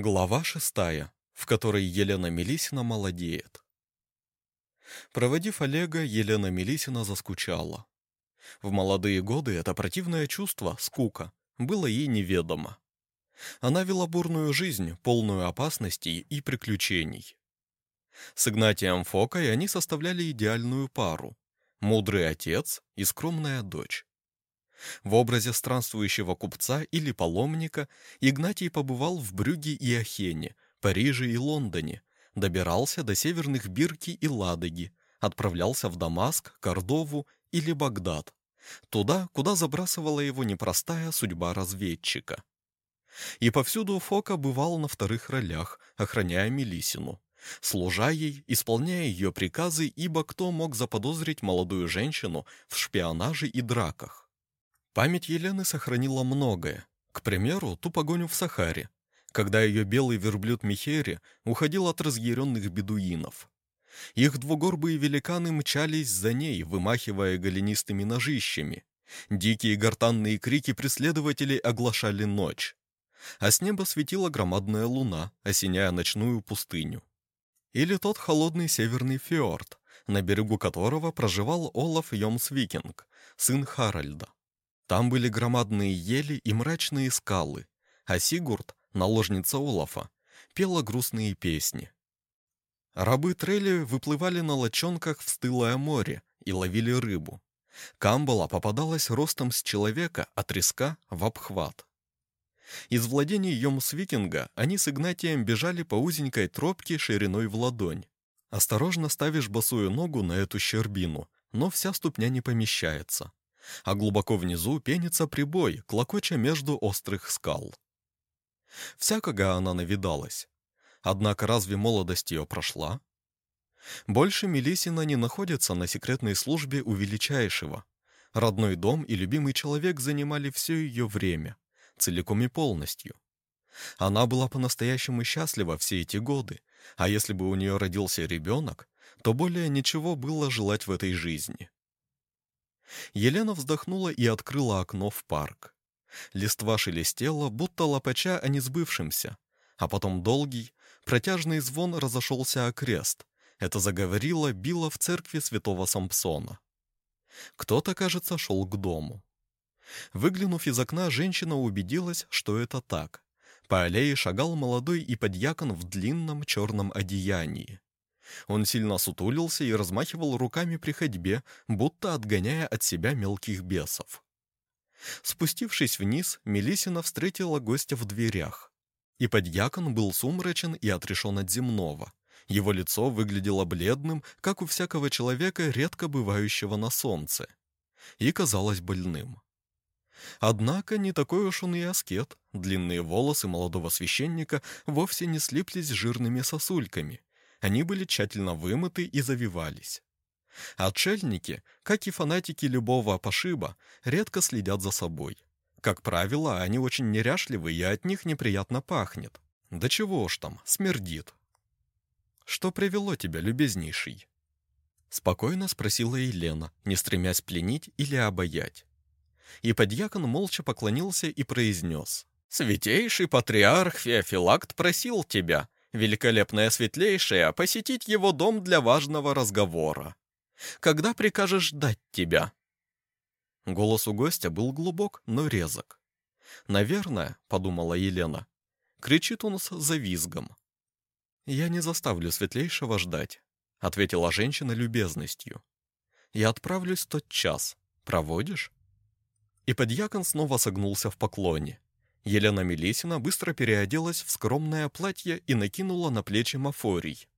Глава шестая, в которой Елена Мелисина молодеет. Проводив Олега, Елена Мелисина заскучала. В молодые годы это противное чувство, скука, было ей неведомо. Она вела бурную жизнь, полную опасностей и приключений. С Игнатием Фокой они составляли идеальную пару – мудрый отец и скромная дочь. В образе странствующего купца или паломника Игнатий побывал в Брюге и Ахене, Париже и Лондоне, добирался до северных Бирки и Ладоги, отправлялся в Дамаск, Кордову или Багдад, туда, куда забрасывала его непростая судьба разведчика. И повсюду Фока бывал на вторых ролях, охраняя Мелисину, служа ей, исполняя ее приказы, ибо кто мог заподозрить молодую женщину в шпионаже и драках? Память Елены сохранила многое. К примеру, ту погоню в Сахаре, когда ее белый верблюд Михери уходил от разъяренных бедуинов. Их двугорбые великаны мчались за ней, вымахивая голенистыми ножищами. Дикие гортанные крики преследователей оглашали ночь. А с неба светила громадная луна, осеняя ночную пустыню. Или тот холодный северный фьорд, на берегу которого проживал Олаф Йомсвикинг, сын Харальда. Там были громадные ели и мрачные скалы, а Сигурд, наложница Олафа, пела грустные песни. Рабы Трелли выплывали на лодчонках в стылое море и ловили рыбу. Камбала попадалась ростом с человека от риска в обхват. Из владений Йомсвикинга они с Игнатием бежали по узенькой тропке шириной в ладонь. Осторожно ставишь босую ногу на эту щербину, но вся ступня не помещается а глубоко внизу пенится прибой, клокоча между острых скал. Всякого она навидалась. Однако разве молодость ее прошла? Больше Мелисина не находится на секретной службе у Величайшего. Родной дом и любимый человек занимали все ее время, целиком и полностью. Она была по-настоящему счастлива все эти годы, а если бы у нее родился ребенок, то более ничего было желать в этой жизни. Елена вздохнула и открыла окно в парк. Листва шелестела, будто лопача о несбывшемся, а потом долгий, протяжный звон разошелся о крест. Это заговорило, било в церкви святого Сампсона. Кто-то, кажется, шел к дому. Выглянув из окна, женщина убедилась, что это так. По аллее шагал молодой и подьякон в длинном черном одеянии. Он сильно сутулился и размахивал руками при ходьбе, будто отгоняя от себя мелких бесов. Спустившись вниз, Мелисина встретила гостя в дверях. И подьякон был сумрачен и отрешен от земного. Его лицо выглядело бледным, как у всякого человека, редко бывающего на солнце, и казалось больным. Однако не такой уж он и аскет. Длинные волосы молодого священника вовсе не слиплись жирными сосульками, они были тщательно вымыты и завивались. Отшельники, как и фанатики любого пошиба, редко следят за собой. Как правило, они очень неряшливы, и от них неприятно пахнет. Да чего уж там, смердит. «Что привело тебя, любезнейший?» Спокойно спросила Елена, не стремясь пленить или обаять. И подьякон молча поклонился и произнес. «Святейший патриарх Феофилакт просил тебя, великолепная светлейшая, посетить его дом для важного разговора. Когда прикажешь ждать тебя?» Голос у гостя был глубок, но резок. «Наверное», — подумала Елена, — кричит он с завизгом. «Я не заставлю светлейшего ждать», — ответила женщина любезностью. «Я отправлюсь тот час. Проводишь?» И подьякон снова согнулся в поклоне. Елена Мелисина быстро переоделась в скромное платье и накинула на плечи мафорий.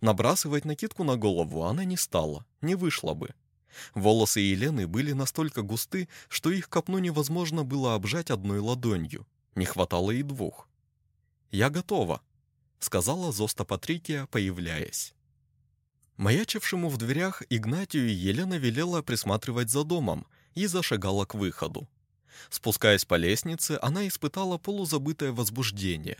Набрасывать накидку на голову она не стала, не вышла бы. Волосы Елены были настолько густы, что их копну невозможно было обжать одной ладонью. Не хватало и двух. «Я готова», — сказала Зоста Патрикия, появляясь. Маячившему в дверях Игнатию Елена велела присматривать за домом и зашагала к выходу. Спускаясь по лестнице, она испытала полузабытое возбуждение.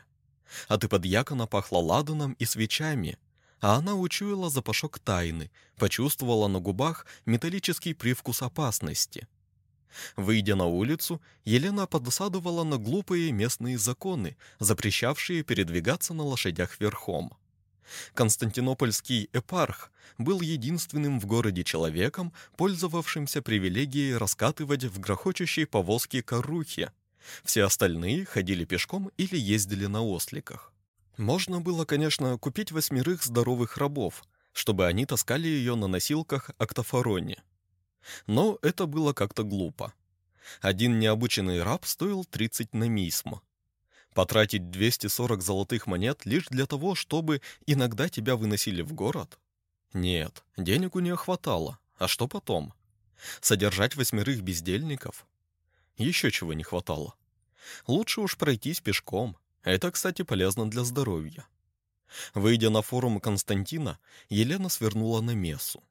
От иподьякона пахло ладаном и свечами, а она учуяла запашок тайны, почувствовала на губах металлический привкус опасности. Выйдя на улицу, Елена подосадовала на глупые местные законы, запрещавшие передвигаться на лошадях верхом. Константинопольский эпарх был единственным в городе человеком, пользовавшимся привилегией раскатывать в грохочущей повозке карухи. Все остальные ходили пешком или ездили на осликах. Можно было, конечно, купить восьмерых здоровых рабов, чтобы они таскали ее на носилках октофороне. Но это было как-то глупо. Один необученный раб стоил 30 намисм. Потратить 240 золотых монет лишь для того, чтобы иногда тебя выносили в город? Нет, денег у нее хватало. А что потом? Содержать восьмерых бездельников? Еще чего не хватало. Лучше уж пройтись пешком. Это, кстати, полезно для здоровья. Выйдя на форум Константина, Елена свернула на мессу.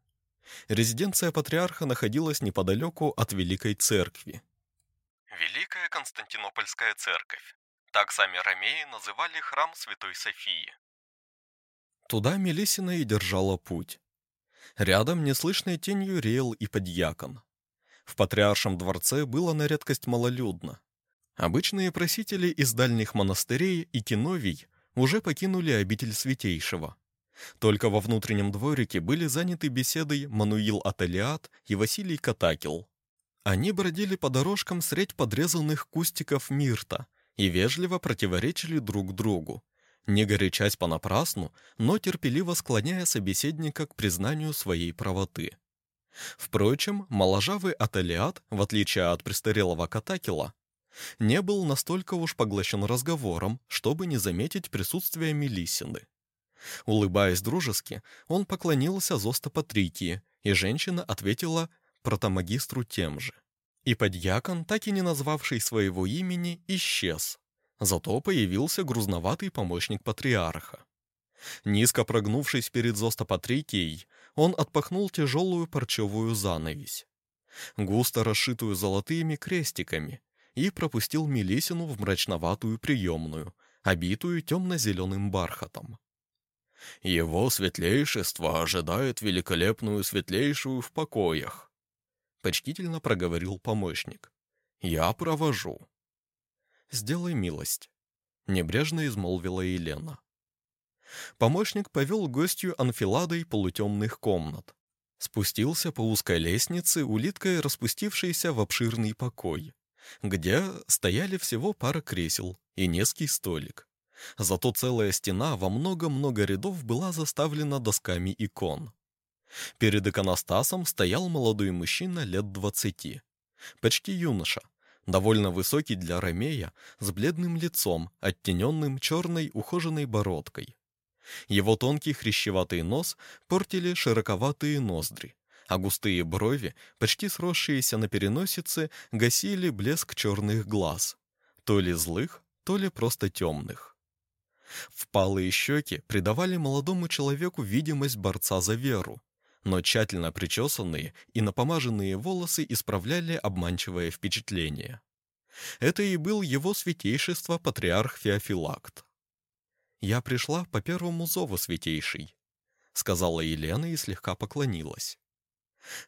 Резиденция патриарха находилась неподалеку от Великой Церкви. Великая Константинопольская Церковь. Так сами ромеи называли храм Святой Софии. Туда Мелисина и держала путь. Рядом неслышной тенью реял и подьякон. В патриаршем дворце было на редкость малолюдно. Обычные просители из дальних монастырей и киновий уже покинули обитель Святейшего. Только во внутреннем дворике были заняты беседой Мануил Ателиат и Василий Катакил. Они бродили по дорожкам средь подрезанных кустиков мирта и вежливо противоречили друг другу, не горячась понапрасну, но терпеливо склоняя собеседника к признанию своей правоты. Впрочем, моложавый Ателиат, в отличие от престарелого Катакила, не был настолько уж поглощен разговором, чтобы не заметить присутствие Мелисины. Улыбаясь дружески, он поклонился Зоста Патрикии, и женщина ответила протомагистру тем же. И подьякон, так и не назвавший своего имени, исчез. Зато появился грузноватый помощник патриарха. Низко прогнувшись перед Зоста Патрикией, он отпахнул тяжелую парчевую занавесь, густо расшитую золотыми крестиками, и пропустил Мелисину в мрачноватую приемную, обитую темно-зеленым бархатом. Его светлейшество ожидает великолепную светлейшую в покоях, почтительно проговорил помощник. Я провожу. Сделай милость, небрежно измолвила Елена. Помощник повел гостью анфиладой полутемных комнат. Спустился по узкой лестнице, улиткой распустившейся в обширный покой, где стояли всего пара кресел и низкий столик. Зато целая стена во много-много рядов была заставлена досками икон. Перед иконостасом стоял молодой мужчина лет двадцати. Почти юноша, довольно высокий для ромея, с бледным лицом, оттененным черной ухоженной бородкой. Его тонкий хрящеватый нос портили широковатые ноздри, а густые брови, почти сросшиеся на переносице, гасили блеск черных глаз, то ли злых, то ли просто темных. Впалые щеки придавали молодому человеку видимость борца за веру, но тщательно причесанные и напомаженные волосы исправляли обманчивое впечатление. Это и был его святейшество патриарх Феофилакт. «Я пришла по первому зову, святейший», — сказала Елена и слегка поклонилась.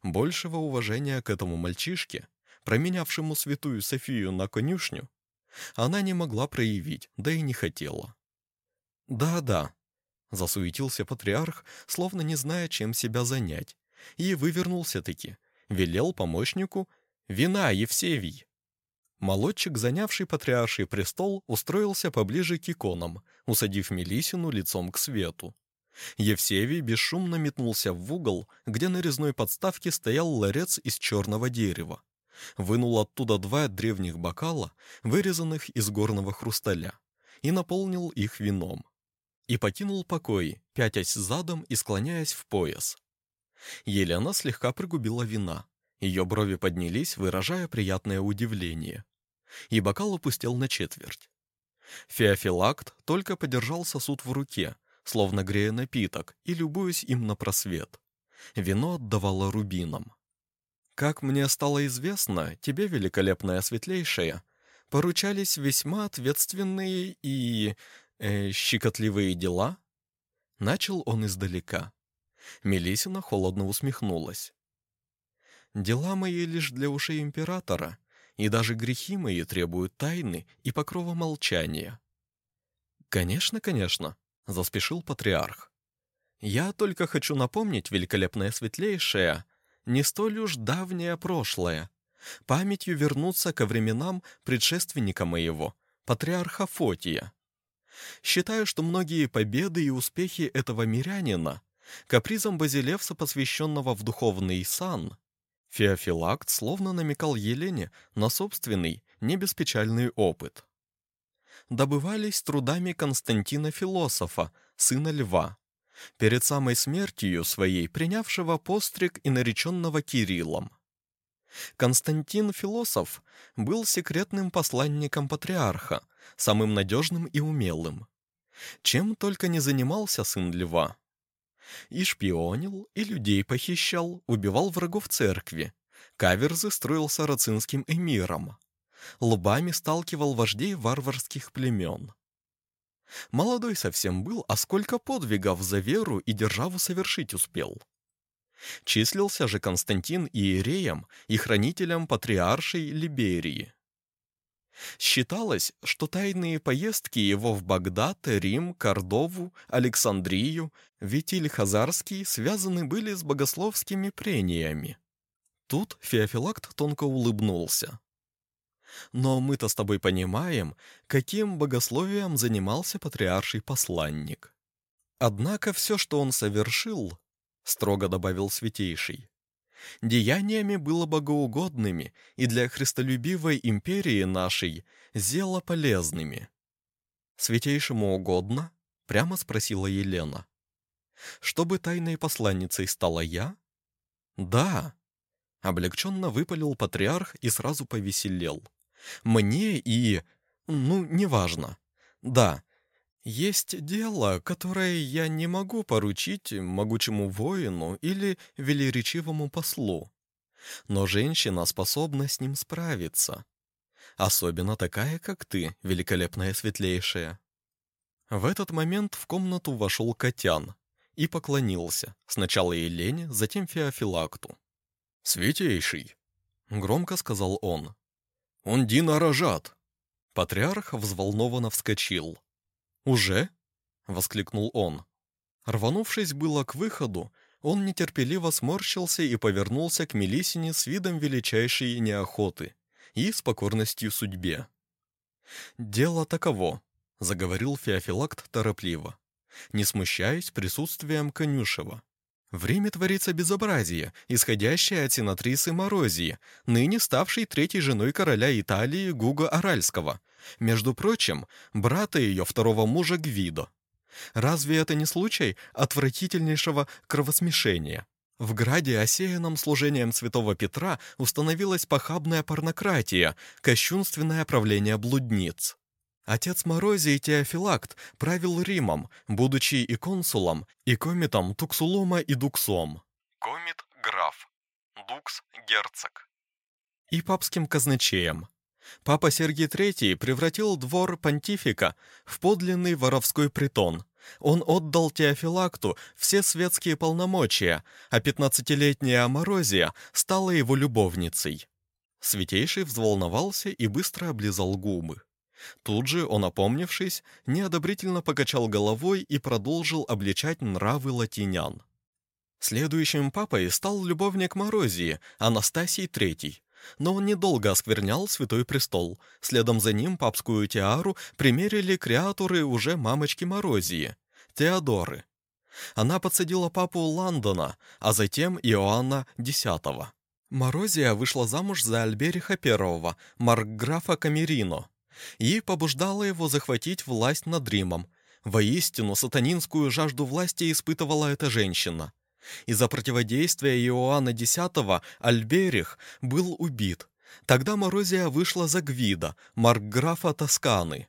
Большего уважения к этому мальчишке, променявшему святую Софию на конюшню, она не могла проявить, да и не хотела. «Да-да», — засуетился патриарх, словно не зная, чем себя занять, и вывернулся-таки, велел помощнику «Вина, Евсевий!». Молодчик, занявший патриарший престол, устроился поближе к иконам, усадив Мелисину лицом к свету. Евсевий бесшумно метнулся в угол, где на резной подставке стоял ларец из черного дерева. Вынул оттуда два древних бокала, вырезанных из горного хрусталя, и наполнил их вином и покинул покой, пятясь задом и склоняясь в пояс. Елена слегка пригубила вина. Ее брови поднялись, выражая приятное удивление. И бокал опустил на четверть. Феофилакт только подержал сосуд в руке, словно грея напиток и любуясь им на просвет. Вино отдавало рубинам. «Как мне стало известно, тебе, великолепная светлейшая, поручались весьма ответственные и э, щекотливые дела?» Начал он издалека. Мелисина холодно усмехнулась. Дела мои лишь для ушей императора, и даже грехи мои требуют тайны и покрова молчания». «Конечно, конечно», — заспешил патриарх. «Я только хочу напомнить, великолепное светлейшее, не столь уж давнее прошлое, памятью вернуться ко временам предшественника моего, патриарха Фотия. Считаю, что многие победы и успехи этого мирянина капризом Базилевса, посвященного в духовный сан, Феофилакт словно намекал Елене на собственный, небеспечальный опыт. Добывались трудами Константина Философа, сына Льва, перед самой смертью своей принявшего постриг и нареченного Кириллом. Константин Философ был секретным посланником патриарха, самым надежным и умелым. Чем только не занимался сын Льва. И шпионил, и людей похищал, убивал врагов церкви. Каверзы строил сарацинским эмиром. Лбами сталкивал вождей варварских племен. Молодой совсем был, а сколько подвигов за веру и державу совершить успел. Числился же Константин иереем и хранителем патриаршей Либерии. Считалось, что тайные поездки его в Багдад, Рим, Кордову, Александрию, Витиль-Хазарский связаны были с богословскими прениями. Тут Феофилакт тонко улыбнулся. Но мы-то с тобой понимаем, каким богословием занимался патриарший посланник. Однако все, что он совершил, строго добавил Святейший, деяниями было богоугодными и для христолюбивой империи нашей зело полезными. Святейшему угодно? Прямо спросила Елена. Чтобы тайной посланницей стала я? Да. Облегченно выпалил патриарх и сразу повеселел. Мне и... ну, неважно. Да, есть дело, которое я не могу поручить могучему воину или велеречивому послу. Но женщина способна с ним справиться. Особенно такая, как ты, великолепная светлейшая. В этот момент в комнату вошел Котян и поклонился, сначала Елене, затем Феофилакту. «Святейший!» — громко сказал он. Он Дина рожат!» Патриарх взволнованно вскочил. «Уже?» — воскликнул он. Рванувшись было к выходу, он нетерпеливо сморщился и повернулся к Мелисине с видом величайшей неохоты и с покорностью судьбе. «Дело таково», — заговорил Феофилакт торопливо, не смущаясь присутствием Конюшева. В Риме творится безобразие, исходящее от сенатрисы Морозии, ныне ставшей третьей женой короля Италии Гуго Аральского, между прочим, брата ее второго мужа Гвидо. Разве это не случай отвратительнейшего кровосмешения? В граде, осеянном служением святого Петра, установилась похабная порнократия, кощунственное правление блудниц. Отец Морозий Теофилакт правил Римом, будучи и консулом, и комитом Туксулома и Дуксом. Комит – граф, Дукс – герцог. И папским казначеем. Папа Сергий III превратил двор понтифика в подлинный воровской притон. Он отдал Теофилакту все светские полномочия, а пятнадцатилетняя Аморозия стала его любовницей. Святейший взволновался и быстро облизал губы. Тут же он, опомнившись, неодобрительно покачал головой и продолжил обличать нравы латинян. Следующим папой стал любовник Морозии, Анастасий III, но он недолго осквернял Святой Престол. Следом за ним папскую тиару примерили креатуры уже мамочки Морозии, Теодоры. Она подсадила папу Лондона, а затем Иоанна X. Морозия вышла замуж за Альбериха I, маркграфа Камерино, и побуждала его захватить власть над Римом. Воистину, сатанинскую жажду власти испытывала эта женщина. Из-за противодействия Иоанна X Альберих был убит. Тогда Морозия вышла за Гвида, маркграфа Тосканы.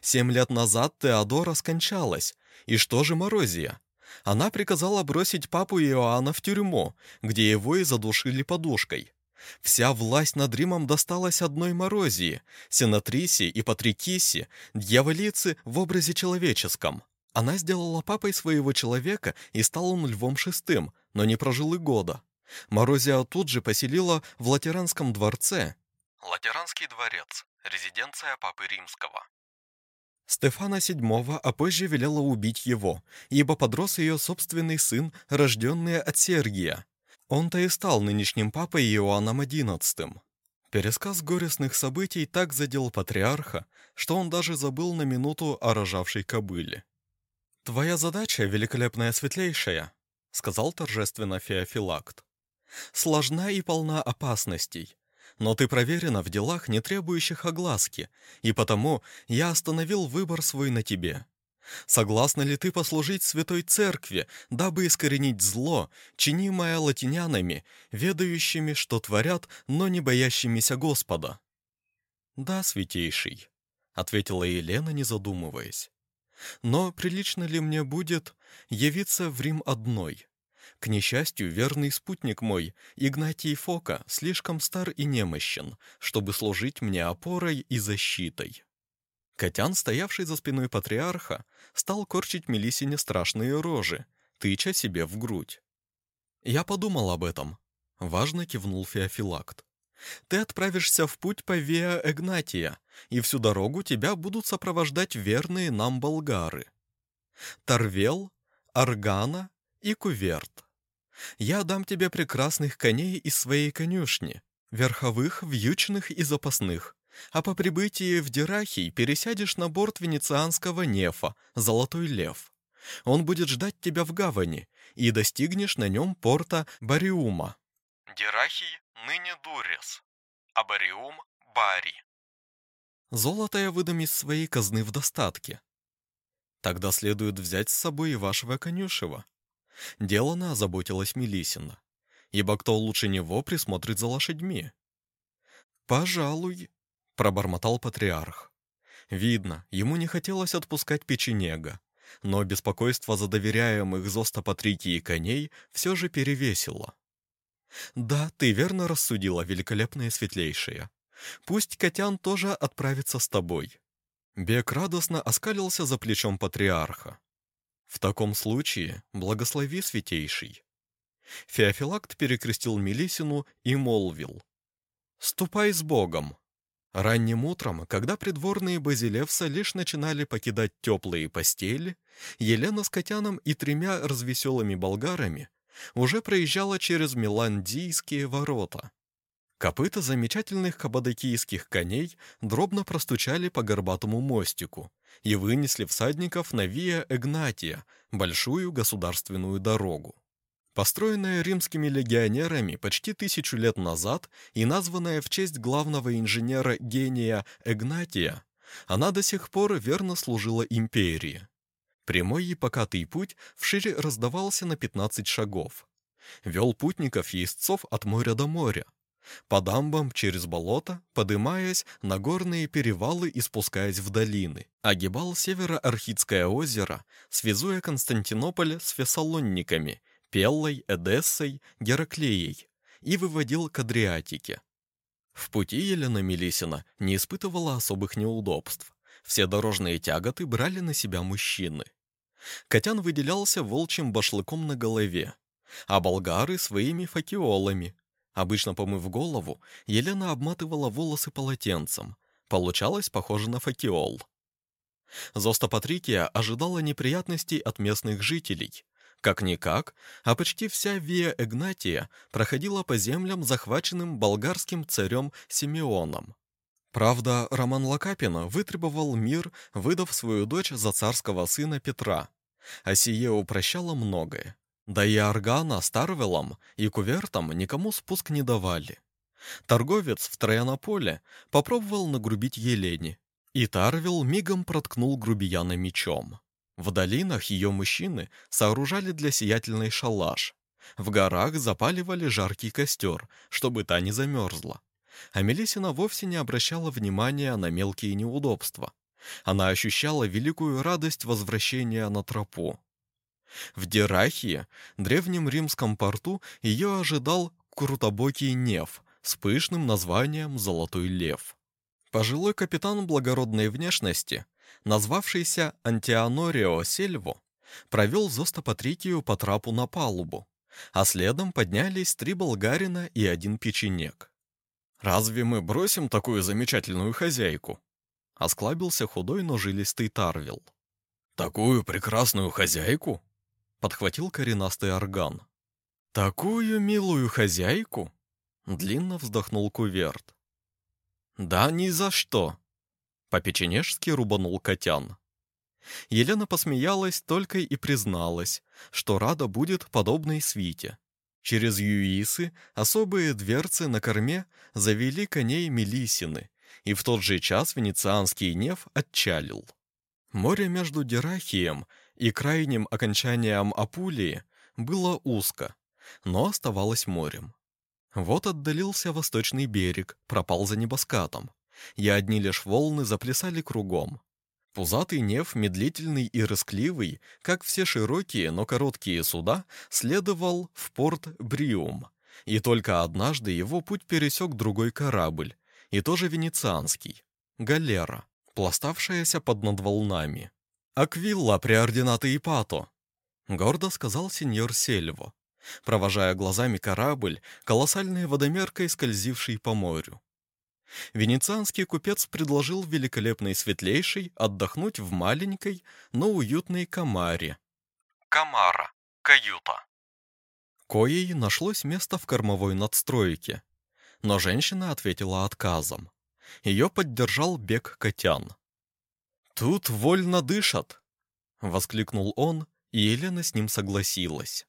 Семь лет назад Теодора скончалась. И что же Морозия? Она приказала бросить папу Иоанна в тюрьму, где его и задушили подушкой. Вся власть над Римом досталась одной Морозии, сенатрисе и патрикисе, дьяволице в образе человеческом. Она сделала папой своего человека, и стал он львом шестым, но не прожил и года. Морозия тут же поселила в Латеранском дворце. Латеранский дворец – резиденция Папы Римского. Стефана VII, а позже велела убить его, ибо подрос ее собственный сын, рожденный от Сергия. Он-то и стал нынешним папой Иоанном XI. Пересказ горестных событий так задел патриарха, что он даже забыл на минуту о рожавшей кобыле. «Твоя задача, великолепная светлейшая», — сказал торжественно Феофилакт, — «сложна и полна опасностей, но ты проверена в делах, не требующих огласки, и потому я остановил выбор свой на тебе. Согласна ли ты послужить Святой Церкви, дабы искоренить зло, чинимое латинянами, ведающими, что творят, но не боящимися Господа?» «Да, святейший», — ответила Елена, не задумываясь. «Но прилично ли мне будет явиться в Рим одной?» К несчастью, верный спутник мой, Игнатий Фока, слишком стар и немощен, чтобы служить мне опорой и защитой. Котян, стоявший за спиной патриарха, стал корчить Мелисине страшные рожи, тыча себе в грудь. «Я подумал об этом», — важно кивнул Феофилакт. «Ты отправишься в путь по Виа Эгнатия, и всю дорогу тебя будут сопровождать верные нам болгары. Торвел, Аргана и Куверт. Я дам тебе прекрасных коней из своей конюшни, верховых, вьючных и запасных, а по прибытии в Дирахий пересядешь на борт венецианского нефа «Золотой лев». Он будет ждать тебя в гавани, и достигнешь на нем порта Бариума. Дирахий ныне Дурес, а Бариум — Бари. Золото я выдам из своей казны в достатке. Тогда следует взять с собой и вашего конюшева. Делано озаботилась Мелисина, ибо кто лучше него присмотрит за лошадьми? «Пожалуй», — пробормотал патриарх. Видно, ему не хотелось отпускать печенега, но беспокойство за доверяемых Зоста Патрикии коней все же перевесило. «Да, ты верно рассудила, великолепная светлейшая. Пусть Котян тоже отправится с тобой». Бек радостно оскалился за плечом патриарха. В таком случае благослови святейший. Феофилакт перекрестил Мелисину и молвил. «Ступай с Богом!» Ранним утром, когда придворные Базилевса лишь начинали покидать теплые постели, Елена с Котяном и тремя развеселыми болгарами уже проезжала через Миландийские ворота. Копыта замечательных кабадокийских коней дробно простучали по горбатому мостику и вынесли всадников на Виа Эгнатия, большую государственную дорогу. Построенная римскими легионерами почти тысячу лет назад и названная в честь главного инженера-гения Эгнатия, она до сих пор верно служила империи. Прямой и покатый путь вшире раздавался на 15 шагов. Вел путников и истцов от моря до моря, по дамбам через болото, подымаясь на горные перевалы и спускаясь в долины. Огибал северо-Архидское озеро, связуя Константинополь с Фессалонниками, Пеллой, Эдессой, Гераклеей, и выводил к Адриатике. В пути Елена Мелисина не испытывала особых неудобств. Все дорожные тяготы брали на себя мужчины. Котян выделялся волчьим башлыком на голове, а болгары — своими факиолами, Обычно помыв голову, Елена обматывала волосы полотенцем. Получалось похоже на факиол. Зоста Патрикия ожидала неприятностей от местных жителей. Как-никак, а почти вся Виа Эгнатия проходила по землям, захваченным болгарским царем Симеоном. Правда, Роман Лакапина вытребовал мир, выдав свою дочь за царского сына Петра. А сие упрощало многое. Да и Аргана с Тарвелом и Кувертом никому спуск не давали. Торговец в Троянополе попробовал нагрубить Елене, и Тарвел мигом проткнул грубияна мечом. В долинах ее мужчины сооружали для сиятельной шалаш. В горах запаливали жаркий костер, чтобы та не замерзла. А Мелисина вовсе не обращала внимания на мелкие неудобства. Она ощущала великую радость возвращения на тропу. В Дирахии, древнем римском порту, ее ожидал крутобокий неф с пышным названием «Золотой лев». Пожилой капитан благородной внешности, назвавшийся Антианорио Сельво, провел Зоста Патрикию по трапу на палубу, а следом поднялись три болгарина и один печенек. «Разве мы бросим такую замечательную хозяйку?» — осклабился худой, но жилистый Тарвил. «Такую прекрасную хозяйку?» — подхватил коренастый орган. «Такую милую хозяйку?» — длинно вздохнул Куверт. «Да ни за что!» — по-печенежски рубанул Котян. Елена посмеялась только и призналась, что рада будет подобной свите. Через юисы особые дверцы на корме завели коней Мелисины, и в тот же час венецианский неф отчалил. Море между Дирахием и крайним окончанием Апулии было узко, но оставалось морем. Вот отдалился восточный берег, пропал за небоскатом, и одни лишь волны заплясали кругом. Пузатый неф, медлительный и рыскливый, как все широкие, но короткие суда, следовал в порт Бриум. И только однажды его путь пересек другой корабль, и тоже венецианский, галера, пластавшаяся под над волнами. «Аквилла преординаты Ипато», — гордо сказал сеньор Сельво, провожая глазами корабль, колоссальной водомеркой скользивший по морю. Венецианский купец предложил великолепной светлейшей отдохнуть в маленькой, но уютной камаре. Камара. Каюта. Коей нашлось место в кормовой надстройке. Но женщина ответила отказом. Ее поддержал бег Котян. «Тут вольно дышат!» — воскликнул он, и Елена с ним согласилась.